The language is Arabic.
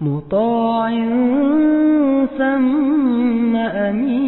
مطاع ثم أمين